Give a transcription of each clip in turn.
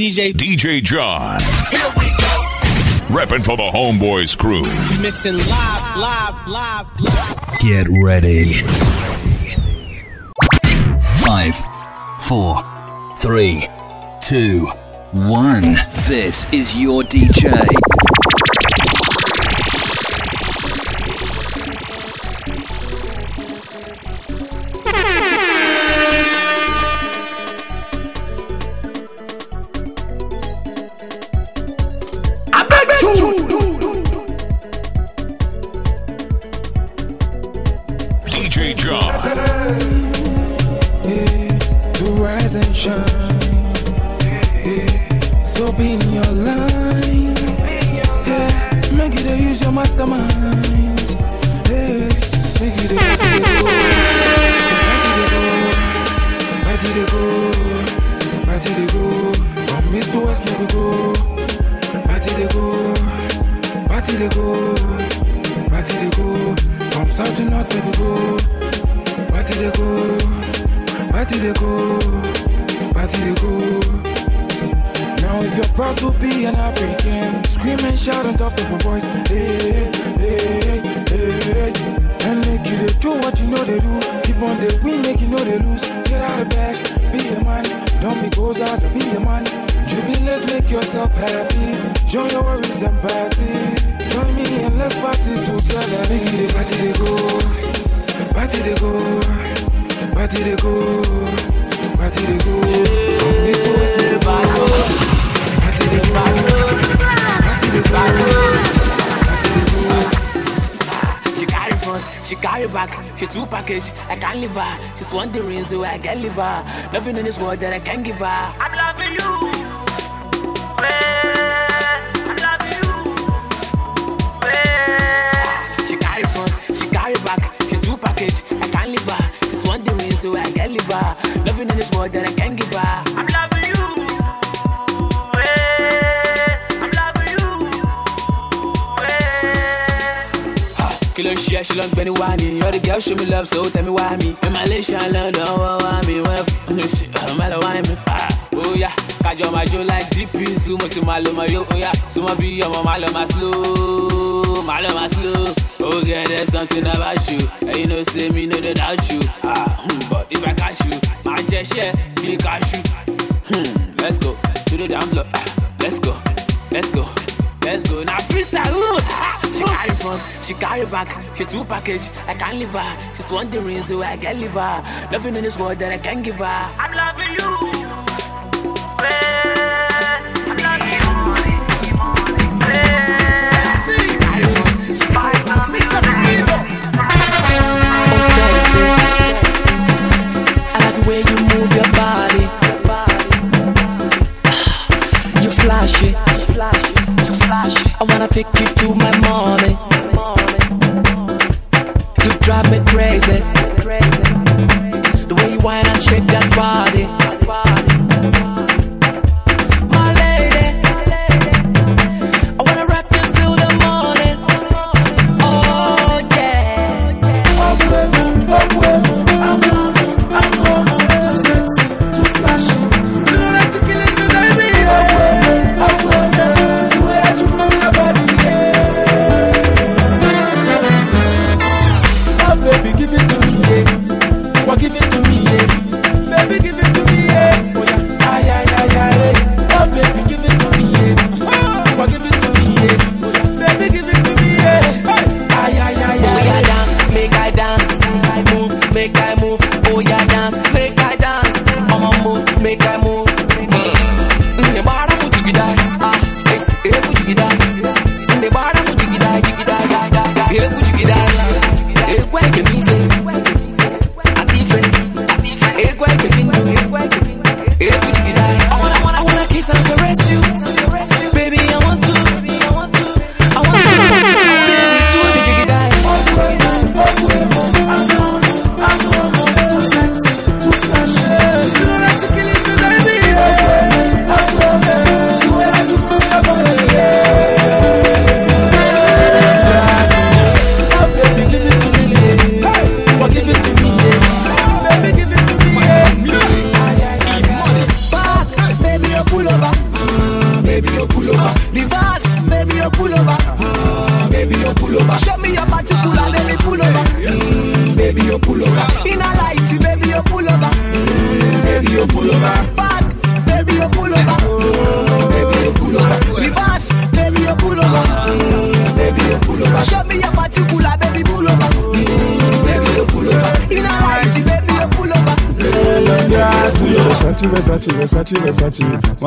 DJ DJ John. Here we go. Repping for the Homeboys crew. Mixing live, live, live, live. Get ready. Five, four, three, two, one. This is your DJ. more than I can يا رجال شو من لابسه وتمي وهمي معلش على دوا وهمي وف مالا وهمي oya kájọ máa jó like dp sumo tí máa lọ máa yó oya oh sumo bí ọmọ máa lọ máa slow máa lọ máa slow. Ogede something about you and you know say me no dey doubt you. Ah hmm, but if i catch you máa jẹ ṣẹ bí you. hmm, let's go to the down floor. Ah, let's go let's go. Let's go now freestyle. Ah, ah. She carry front, she carry back, she's two package. I can't leave her. She's one the reason why I can't leave her. Nothing in this world that I can give her. I'm loving you. way you move your body, you flash it. I wanna take you to my mommy. You drive me crazy. The way you whine and shake that body.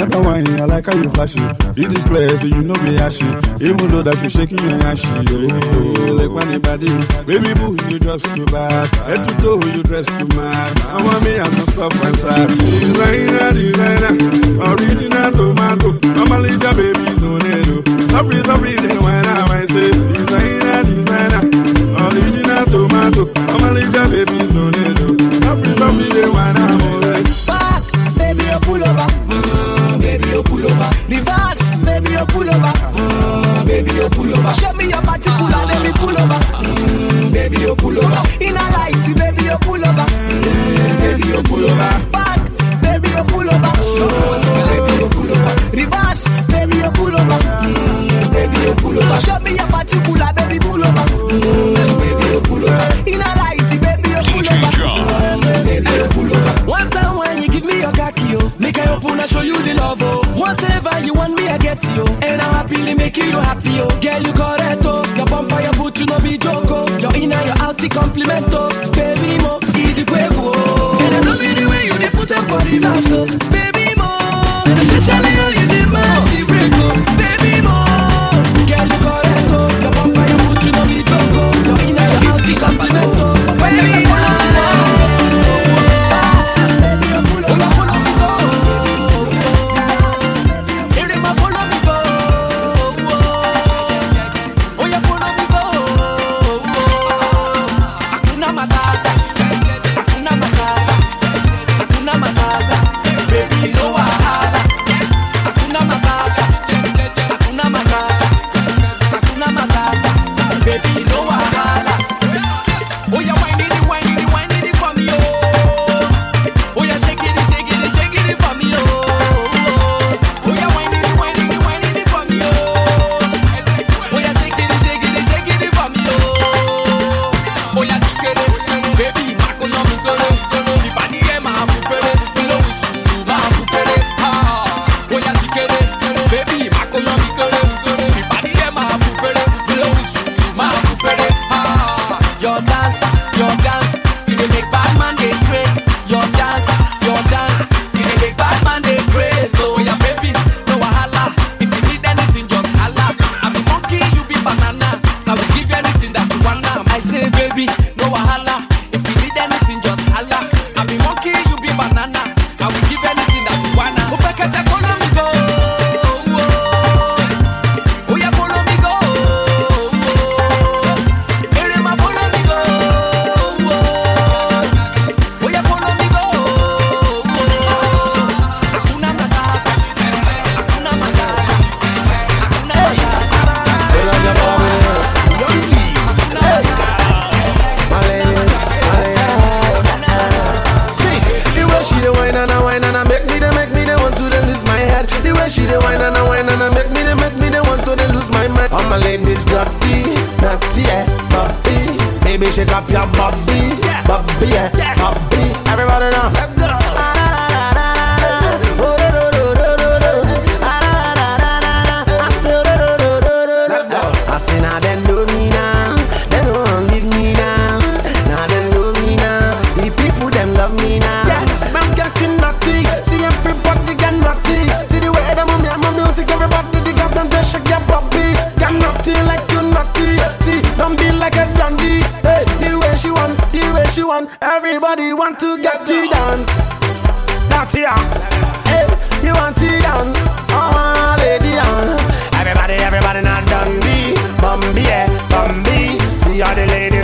Like a wine, I like how you flash it. You display so you know be ashy. Even though that you shaking your ashy. Oh, like when body. Baby boo, you dress too bad. Head to toe, you dress too mad. I want me, I'm not stop and sad. Designer, designer, original tomato. Normally, the baby don't know. Sorry, sorry, then not? I say designer, designer, original tomato. Normally, the baby party, all the ladies.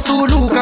Front side, I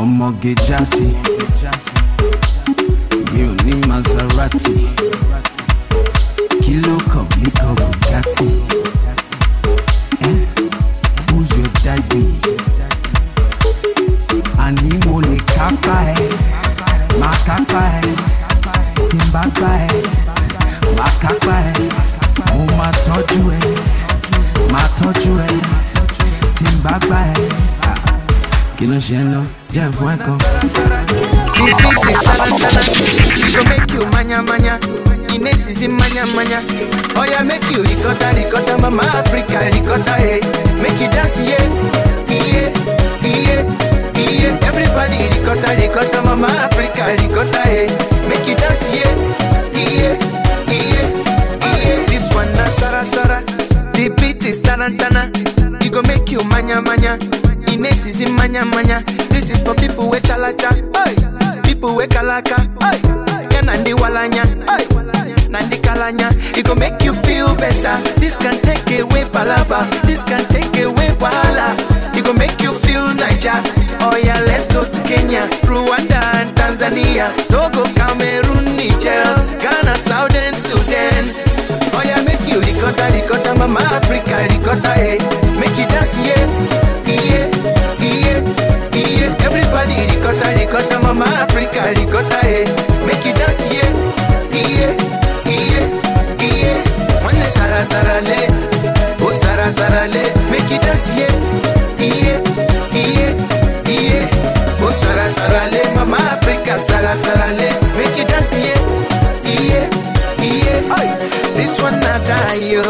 ọmọge jásí mi ní maserati. Kí ló kàn mí bugatti Eh? who's your daddy? Àní mo lè kápá ẹ má kápá ẹ. Tí n bá gbá ẹ má kápá ẹ. Mo máa tọ́jú ẹ má tọ́jú ẹ. Tí n bá gbá ẹ kí ló is tarantana. It go make you manya manya. Ines is in manya manya. Oh yeah, make you ricotta ricotta, mama Africa ricotta, hey. Make you dance, yeah, yeah, yeah, yeah. Everybody ricotta ricotta, mama Africa ricotta, hey. Make you dance, yeah, yeah, yeah, yeah. This one na sara sara. The beat is tarantana. It go make you manya manya. Ines is in manya manya. This is for people with chalacha, hey. people with kalaka, hey. yeah, nandi walanya, hey. nandi kalanya. It go make you feel better. This can take away palaba, this can take away wahala. It go make you feel Niger. Oh yeah, let's go to Kenya, Rwanda and Tanzania. Togo, Cameroon, Niger, Ghana, Southern Sudan. Oh yeah, make you ricotta, ricotta, mama Africa, ricotta, hey. Eh. Make you dance, yeah, ricotta, ricotta, mama Africa, ricotta, hey. Eh. Make you dance, yeah, yeah, yeah, yeah. One sara sara le, oh sara sara le. Make you dance, yeah, yeah, yeah, yeah. Oh sara sara le, mama Africa, sara sara le. Make you dance, yeah, yeah, yeah. Oi, this one not die, yo.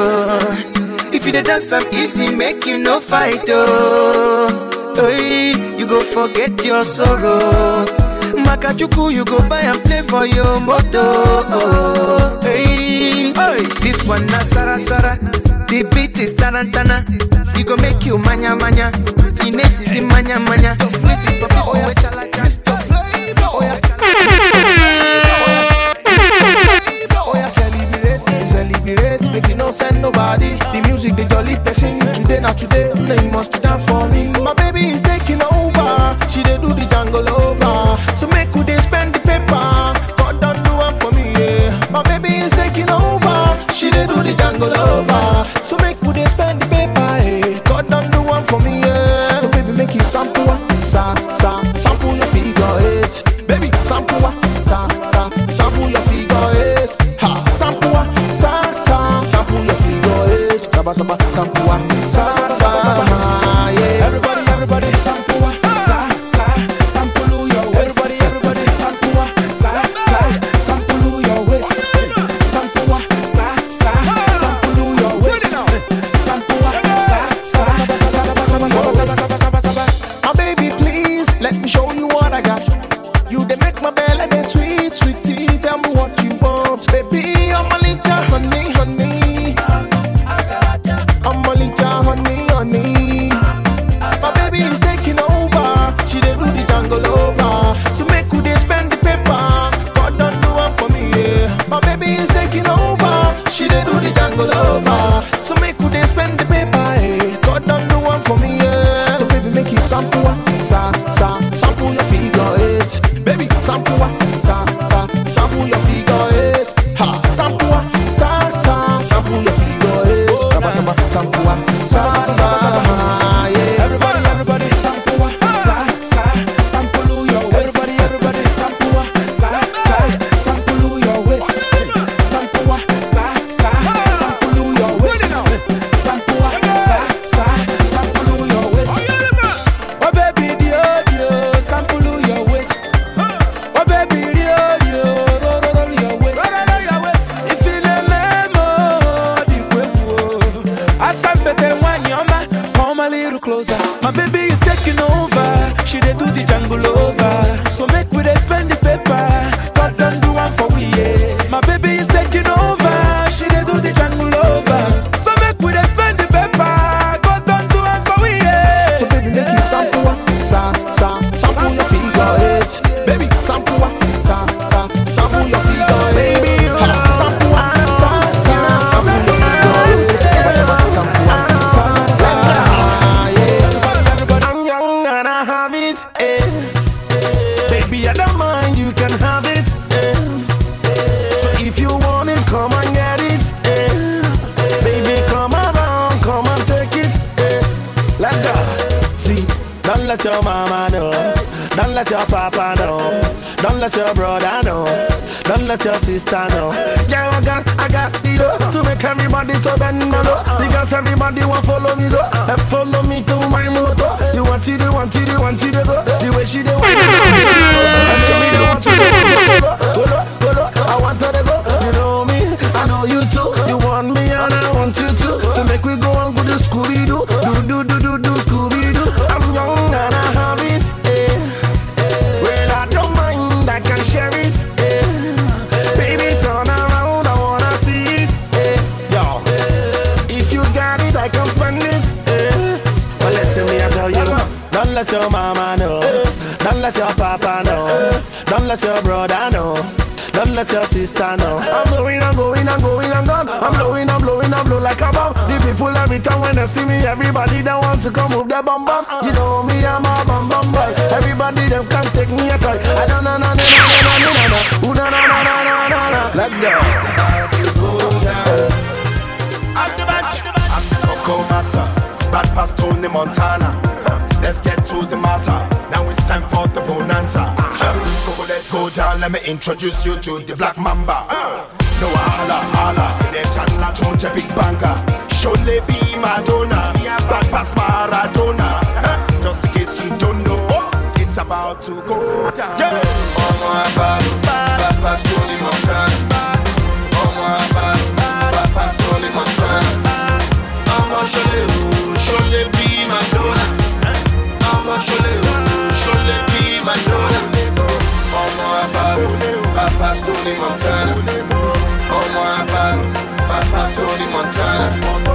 If you dey dance am easy, make you no fight, oh. Hey, you go forget your sorrow. Makachuku, you go buy and play for your moto. Hey, hey, this one na sara sara. The beat is tarantana. You go make you manya manya. Ines is in manya manya. This is chalacha. Oh yeah, Oh yeah, celebrate, celebrate, make you no send nobody. The music, the jolly person. Today, not today, now you must dance not your sister now. Yeah, I got, I got the dough to make everybody to bend my low. Because everybody want follow me though. And follow me to my motto. You want it, you want it, you want it, go. The way she do want it. Montana. Let's get to the matter. Now it's time for the bonanza. Coco, let go down. Let me introduce you to the Black Mamba. No holla holla, the Chandler Tonja Big Banker. Surely be Madonna, back past Maradona. Just in case you don't know, it's about to go down. Yeah. Montana. Oh my bad, my Sony Montana.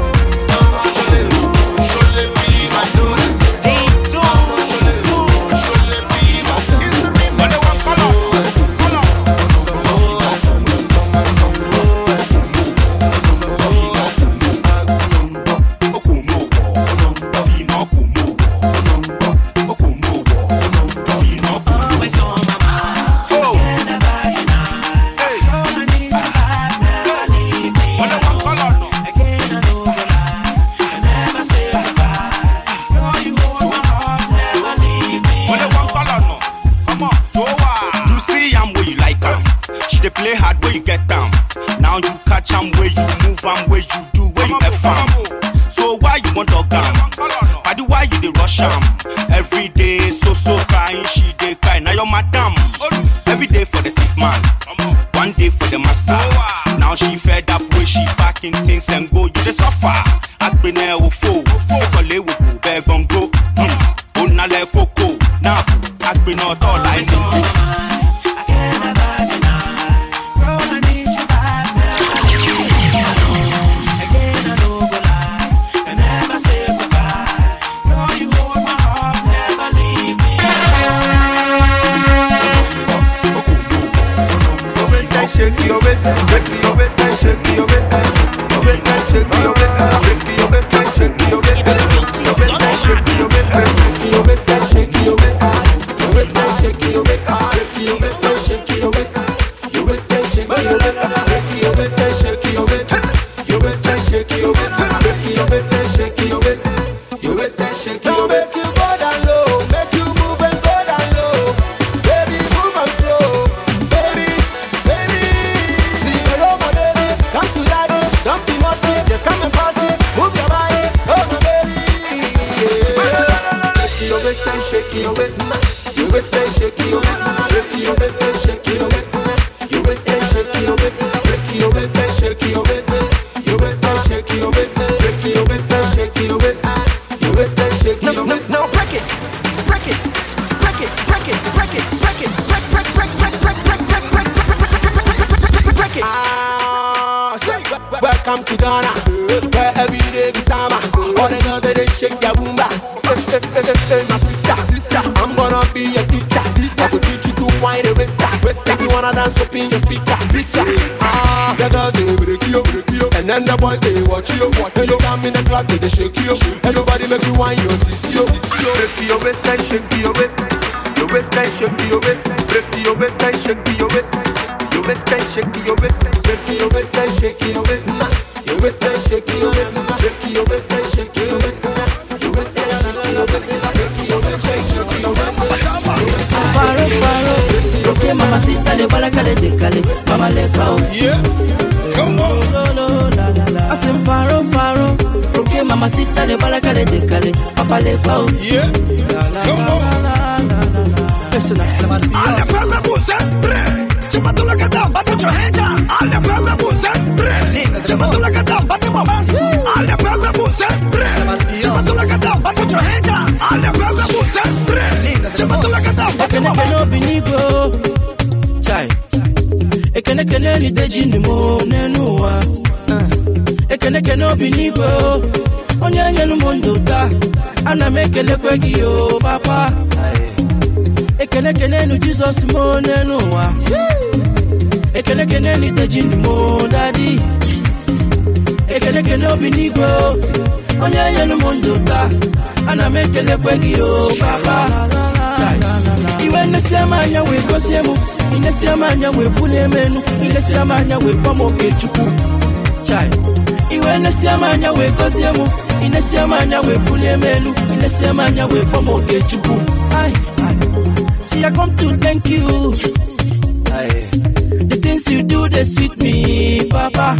come to Ghana, where every day be summer. All the girls they shake their boomba. Eh, eh, eh, my sister, sister, I'm gonna be a teacher. I will teach you to wine the Rest If you wanna dance, open your speaker. speaker. Ah, the girls they break you, break you, and then the boys they watch you. Oh. Watch you. Come in the club they shake you. Oh. Everybody make you wine your sister, sissy. Oh. Break your waistline, shake your waistline. Your waistline, shake your waistline. Break your waistline, shake your waistline. Your waistline, shake your waistline. Break your waistline, shake your waistline shake to your waist. Your waistline shake to your waist, break to your waistline shake to your waist. Faro, faro. Okay, mamacita, le bala cale de cale. Mama le cao. Yeah. Come on. No, no, la, la, la. I said faro, faro. Okay, mamacita, le bala cale de cale. Papa le cao. Yeah. La, la, Come la, on. La, la, la, la, la. Listen up, somebody. Alle är bussen, bre. Timma tulla kadam, but put your hands up. Alle fem är bussen, bre. Timma tulla kadam, but your mama. Alle fem är bussen, bre. Timma tulla kadam, but put your hands up. Alle fem är bussen, bre. Timma tulla kadam, but your mama. Ekeneke no binigo. Chai. Ekeneke ne ni deji ni mo nenu wa. Uh. Ekeneke no binigo. Onye nyelu m ndụ taa. Ana m ekelekwe gị o papa. Ekene kene nu Jesus mo nenu wa. Ekene kene ni deji ni mo daddy. Ekene kene obi n'igwe. Onye nyelu m ndụ taa. Ana m ekelekwe gị o papa. Iwe nnesi ama anya wee gosie mụ. Inesi ama anya wee bulie m enu. Ilesi ama anya wee kpọọ oke chukwu. Chai. Iwe nnesi ama anya wee gosie mụ. Inesi ama anya wee bulie m elu. Ilesi ama anya wee kpọọ oke chukwu. Ai. See, I come to thank you. Things you do, they sweet me, Papa.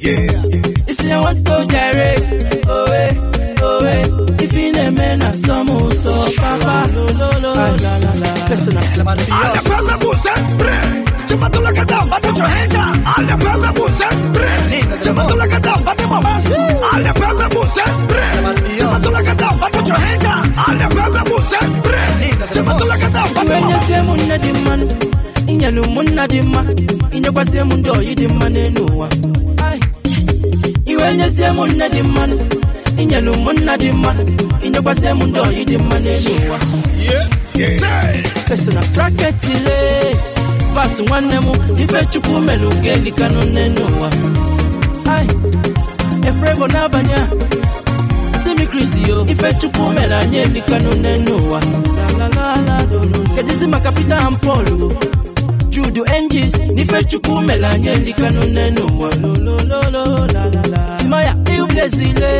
Yeah. You see, I want to direct. Oh, eh, oh, eh. If you name me, na some so, Papa. Lo, lo, lo, la, la, la. Listen up, somebody. Alle fem är bussen, bre. Timma tulla kadam, but put your hands up. Alle fem är bussen, bre. Timma tulla kadam, but your mama. Alle fem är bussen, bre. Timma tulla kadam, but put your hands up. Alle fem är bussen, bre. Timma tulla kadam, but your Iwe mama. nyese munne di mmanụ inyelu munna dị mma inyekwasị m ndị oyi dị mma n'elu ụwa iwe nyesie m nne dị mmanụ inyelu munna dị mma inyekwasị m ndị oyi dị mma n'elu ụwa pesona saketile vas nwanne m ife chukwu melụ ga-elikanụ n'elu ụwa efrego n'abalị a simi yo. Ife chukwu mere anyị elikanụ n'elu ụwa kedizi maka peter and paul o. judu engis n'ife chukwu mere anyị elikanụ n'elu ụwa Lo, lo, lo, lo, la, la, la. timaya iblezile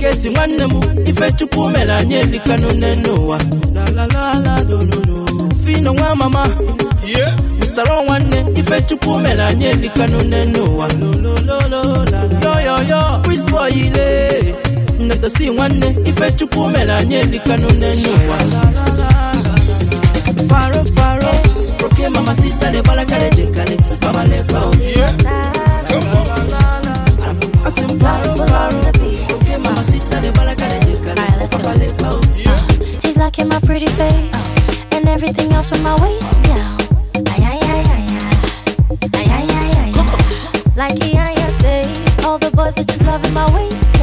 kesi nwanne m ife chukwu mere anyị elikanụ n'elu ụwa La, la, la, la, do, do, do. fino nwa mama Mr. Ron nwanne ife chukwu mere anyị elikanụ n'elu ụwa Lo, lo, lo, lo, la, la. yo yo yo wisboy ile nnetosi nwanne ife chukwu mere anyị elikanụ n'elu ụwa faro faro roke mama sita le bala mama le faro faro roke mama sita le pao my pretty face and everything else with my waist down. Like he I says, all the boys are just loving my waist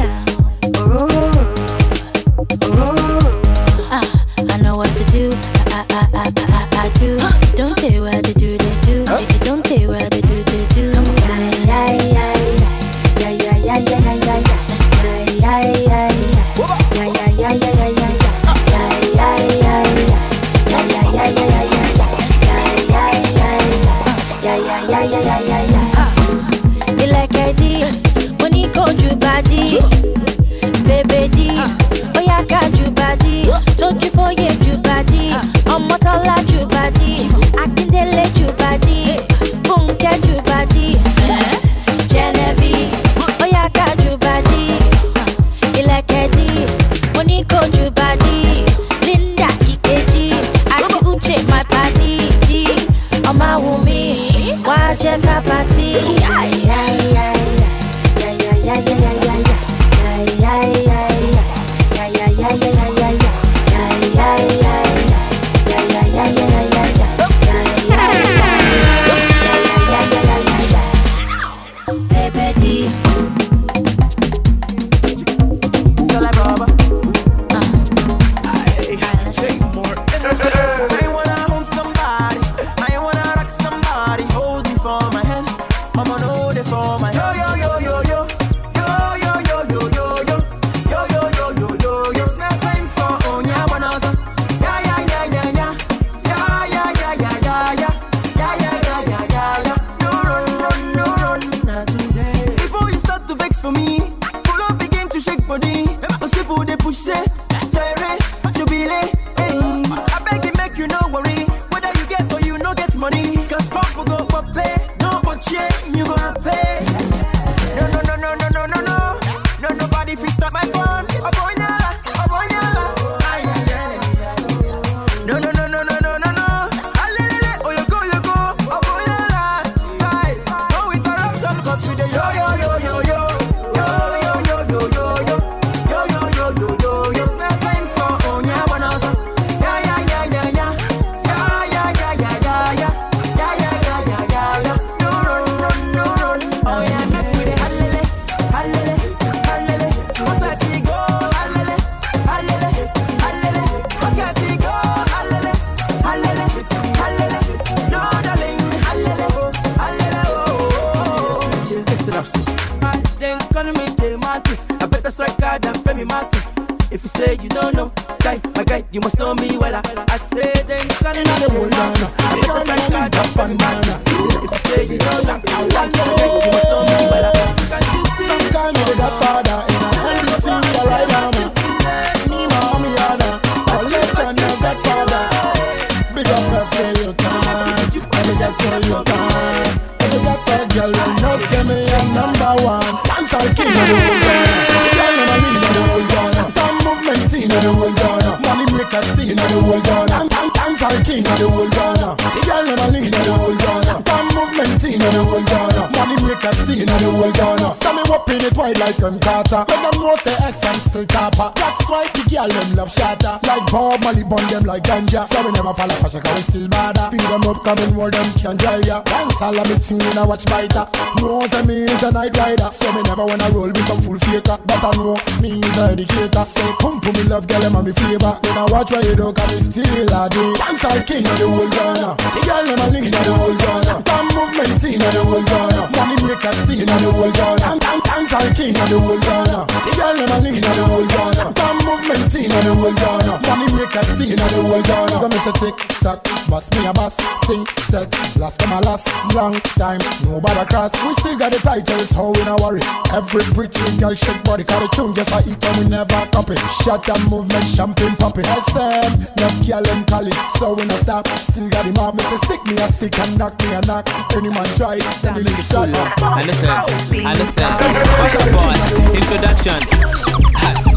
Makers team of the whole Ghana. So me whopping it wide like M Carter. When them know say S I'm still topper. That's why the girl them love shatter. Like Bob Molly bun them like ganja. So we never fall off a shaka we still bad. Speed them up, come and hold them can drive ya. Dance all of me thing when I watch biter. Knows that me is a night rider. So me never wanna roll with some full faker. But I know me is a educator. Say pum pum me love girl them and me flavor. When I watch what you do, cause me still a do. Dance all king of the whole Ghana. The girl them a lead of the whole Ghana. Shutdown movement team of the whole Ghana. Money makers team of the whole Ghana. And dan- dance all king of the whole Ghana. The girl them a lead of the whole Ghana. Shutdown movement of the whole Ghana. Money makers team of the whole Ghana. So me say tick tock, boss me a boss. Think set, last come a last. Long time, nobody cross. We still got the titles, how we not worry. Every pretty girl shake body, cause the tune just a eat and we never copy. Shut down movement, champagne popping. SM, love girl them call it, so we not stop. Still got him up, me say sick me a sick and knock me a knock. Any man try, send me the shot. Understand? Understand? First of all, introduction.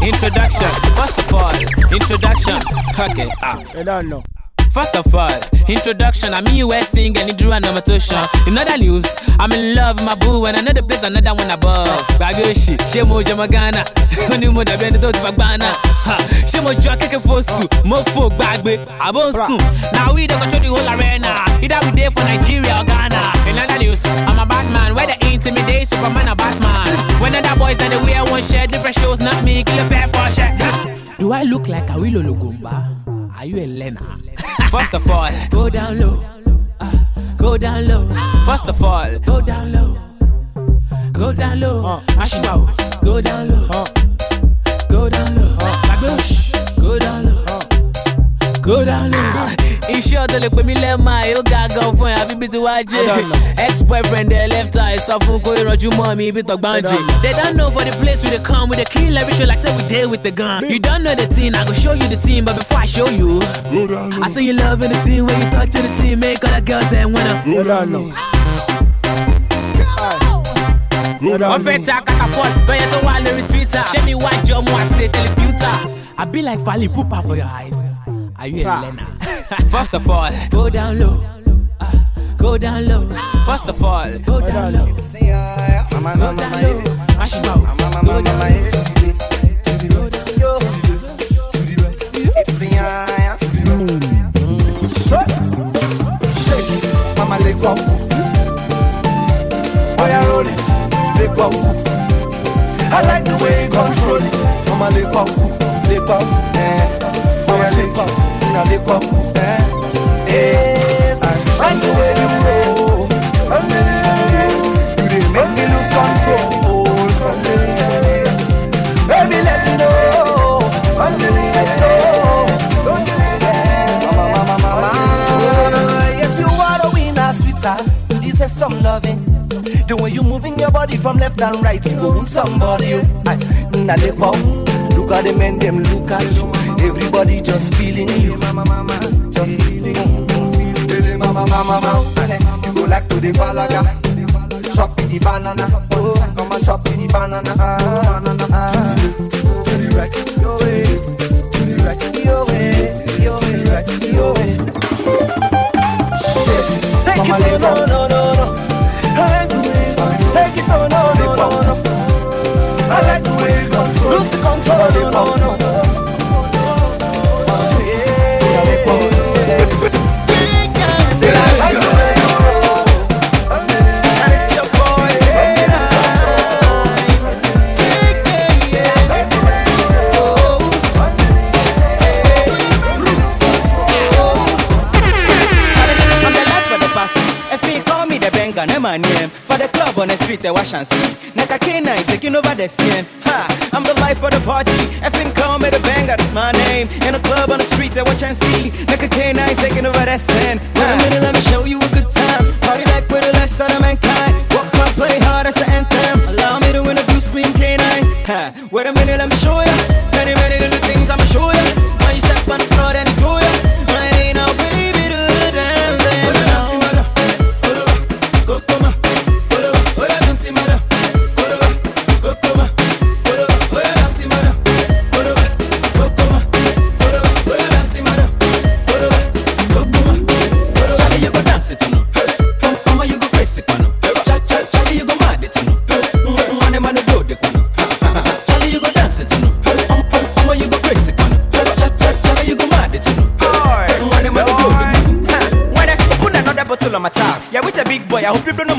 Introduction. First of all, introduction. Okay. Ah. I don't know. First of all, introduction. I'm US sing and Drew and Amatusha. In other news, I'm in love with my boo and another place another one above. Bagoshi, Shemo Jamagana. More than the dot Bagbana. Shemo Jockey Fosu, Mofo Bagbe, Abosun. Now we don't control the whole arena. Either we there for Nigeria or Ghana. In other news, I'm a bad man. Where they intimidate Superman or Batman. When other boys then they wear one shirt, different shows, not me, kill a fair for shirt. Do I look like a Awilo Longomba? Are you a learner? First of all, go down low. Ah, go down low. First of all, go down low. Go down low. Ashwao, go down low. Go down low. Bagbush, go down low. Go down low. Iṣẹ́ ọ̀dọ́ lè pè mí lẹ́ẹ̀ma yóò ga gan fún ẹ̀ àfi bí ti wá jẹ́. Ex-boyfriend ẹ̀ left eye sọ fún kó ìrànjú mọ́ mi ibi tọ̀gbọ́n jẹ. They don't know for the place we dey come, we dey kill every show like say we dey with the gun. You don't know the team, I go show you the team, but before I show you, I say you loving the team when you talk to the team, make all the girls them wanna. wọ́n fẹ́ ta catapult fẹ́yẹ tó wà lórí twitter ṣé mi wá jọ mú àṣẹ tẹlifíútà. I be like Fally Ipupa for your eyes. Are you a learner? First of all, go down low. Ah, go down low. First of all, go down low. Go down low. Mash it out. Go down low. Shake it, mama let go. Oh yeah, roll it, let go. I like the way you control it, mama let go, let go. Eh, oh yeah, let now let. Eh, the way you roll. You make me lose control. Baby, let me know. Let me know. You deserve some loving. The way you moving your body from left and right, you own somebody. I, now they pop. Look at the men, them look at you. Everybody just feeling you. Mama, mama, just feeling you. Mama, mama, mama. You go like to the balaga. Chop with the banana. Oh, come and chop with the banana. Ah, banana. Ah. To the right, your way. To the right, your way. Your way, right, your way. Shit, Take it, no, no, no, no. I like the way. Take it, no, no, no, no. I like the way. Lose the control, no, no, no, it a watch and see. Neka K9 taking over the scene.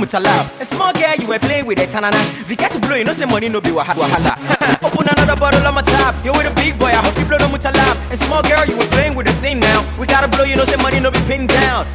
put a lab. A small girl, you were playing with it, tanana. If you get to blow, you know say money no be wahala. Open another bottle on my top. Yo, with a big boy, I hope you blow no mutalab. A small girl, you were playing with the thing now. We gotta blow, you know say money no be pinned down.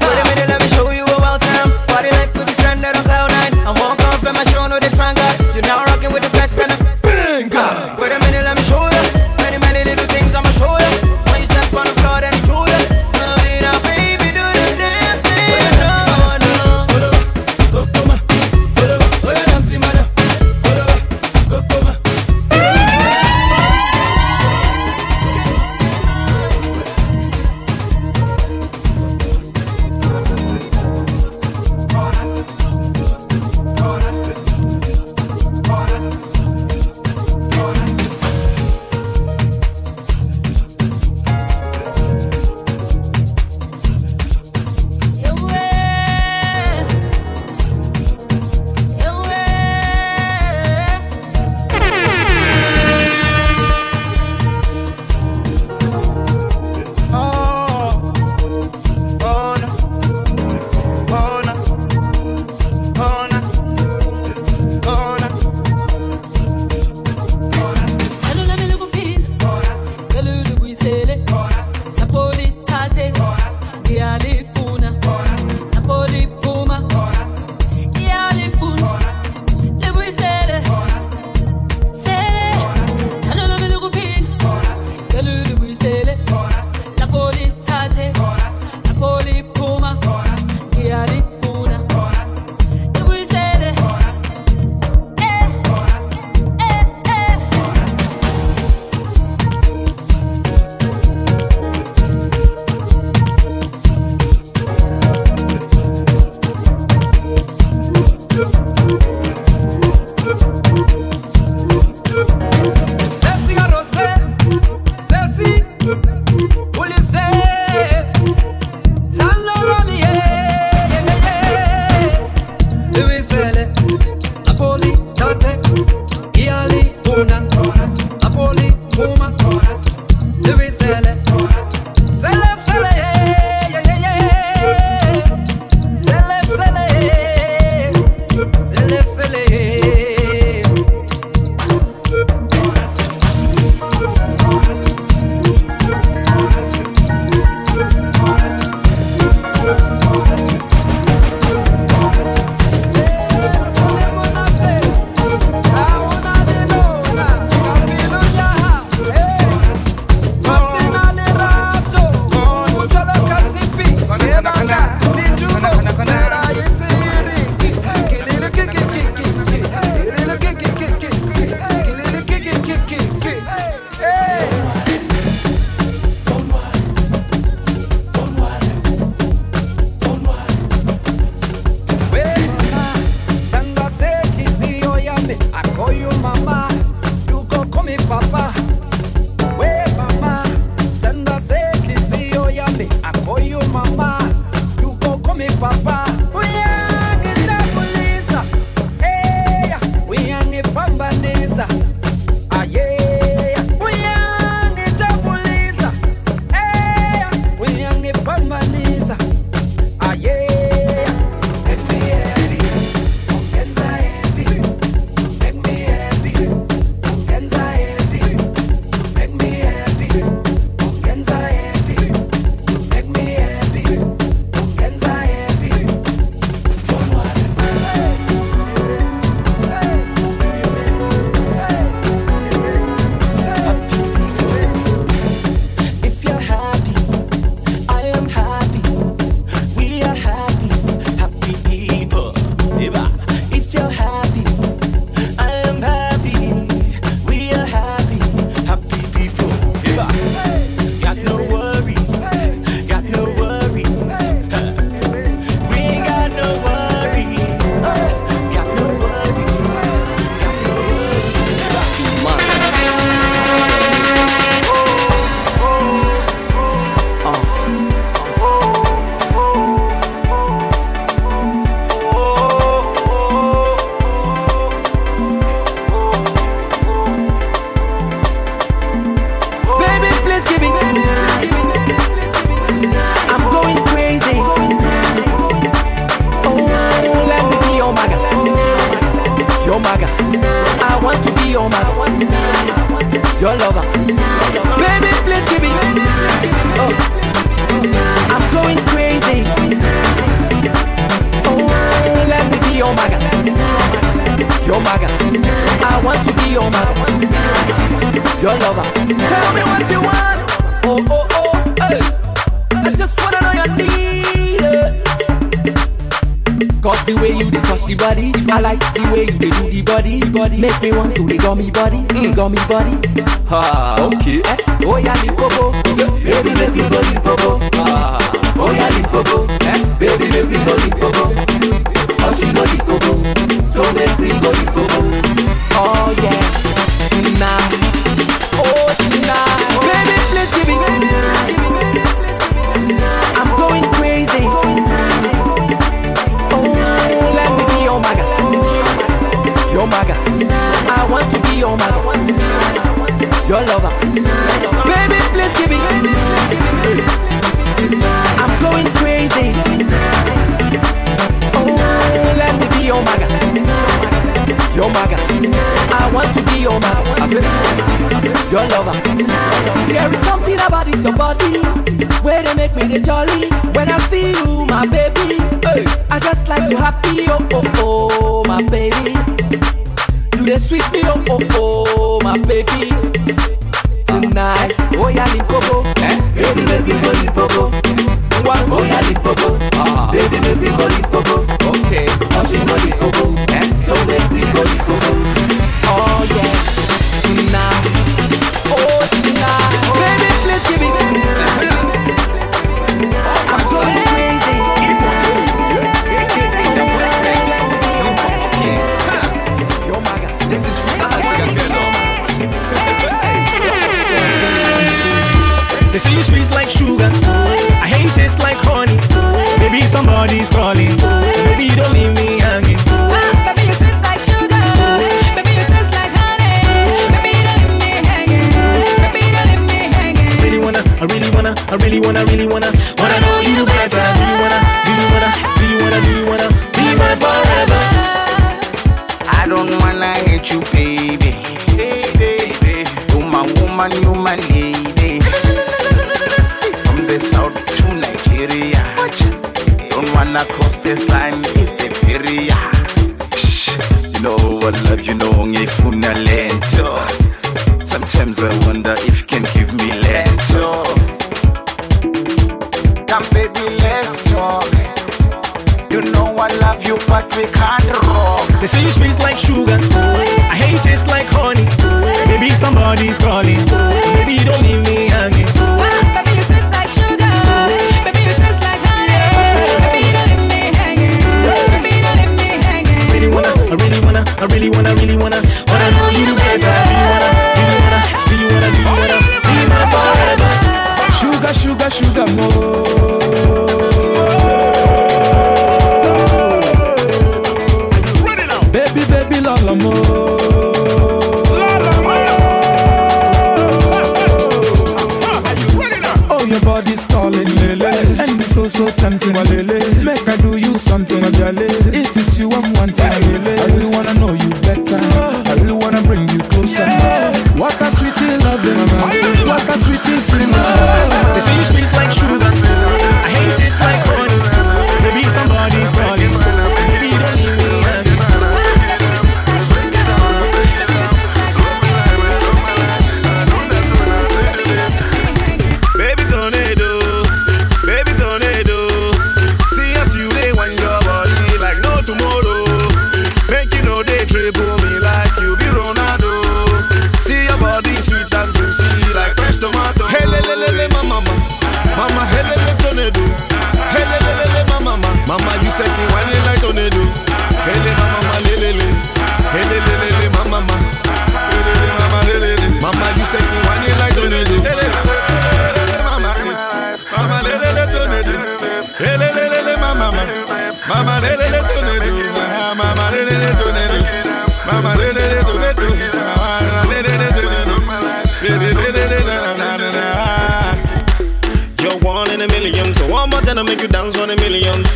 make you dance for the millions.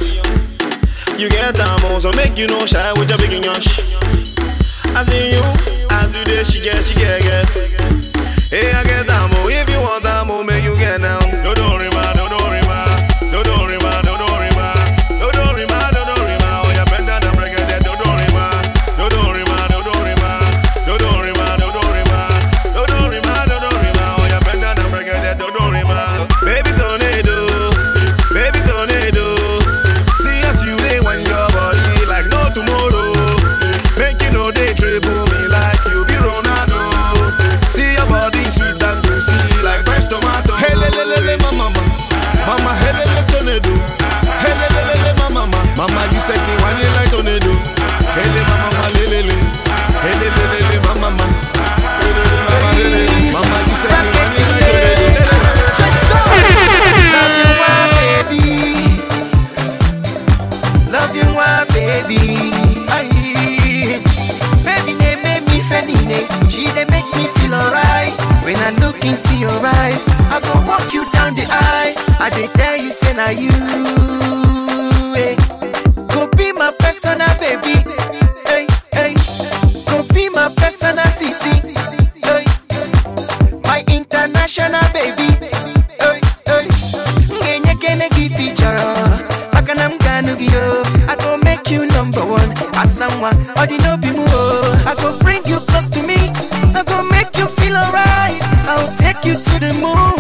You get almost, so make you no shy you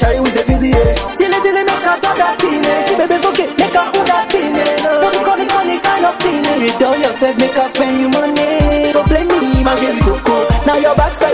shari with the busy eh. Tile tile make her turn that tine. She baby okay, make her own that tine. No be corny corny kind of tine. You tell yourself make her spend you money. Don't blame me, my baby coco. Now your backside.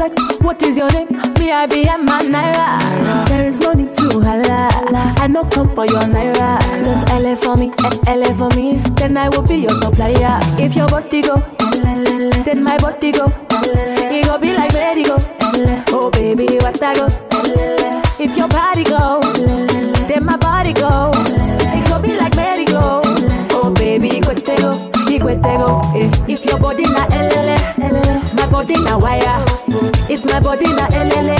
Flex. What is your name? Me, I be a man, Naira. There is no need to holla. I no come for your Naira. Just LA for me, LA for me. Then I will be your supplier. If your body go, then my body go. It go be like ready go. Oh baby, what I go? If your body go, body na elele,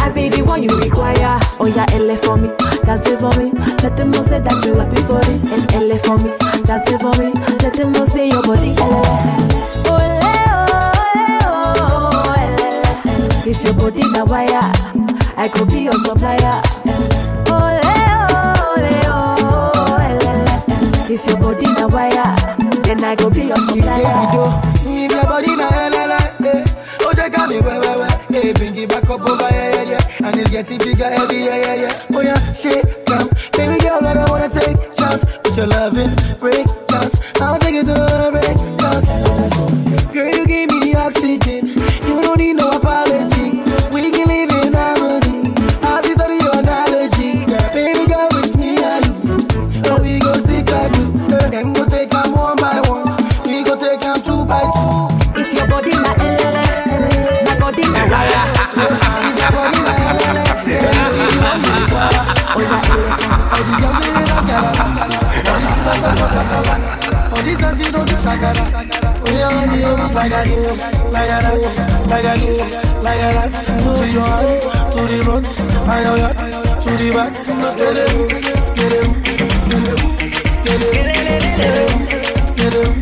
I be the one you require. Oh yeah, ele for me, dance it for me. Let them know say that you happy for this. And ele for me, dance it for me. Let them know say your body elele. Ole, ole, oh, elele. If your body na wire, I could be your supplier. Ole, ole, oh, elele. If your body na wire, then I go be your supplier. Over, yeah, yeah, yeah. And it's getting bigger every, yeah, yeah, yeah. Oh, yeah, shit, jump. Baby girl, I don't wanna take chance. With your loving, break chance. I'll take it to a break like that, like that, like that, like that. To your hand, to the front, I know ya, to the back. Get it, get it, get it.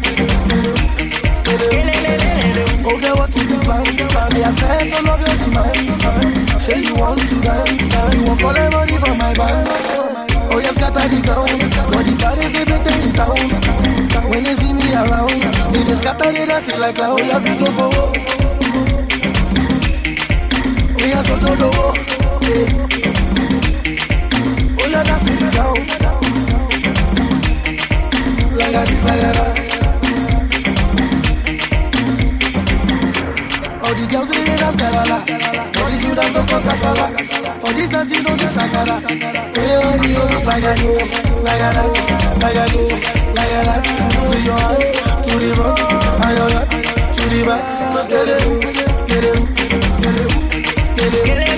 Okay, what is the plan? I have meant to love your demands. Say you want to dance, you want for the money from my band. Oh yes, scatter the ground. Got the parties they better in town. They dance it like clown. Yeah, fit to go. We are so to do. Oh yeah, that's it down. Like a this, like a. All the girls they dance galala. All the students don't cause kasala. For this dance you don't do shagara. Hey, oh, you don't like a this, like a that, like a this, like a that. To your hand, to the rock, I to the back. Skidoo, skidoo, skidoo,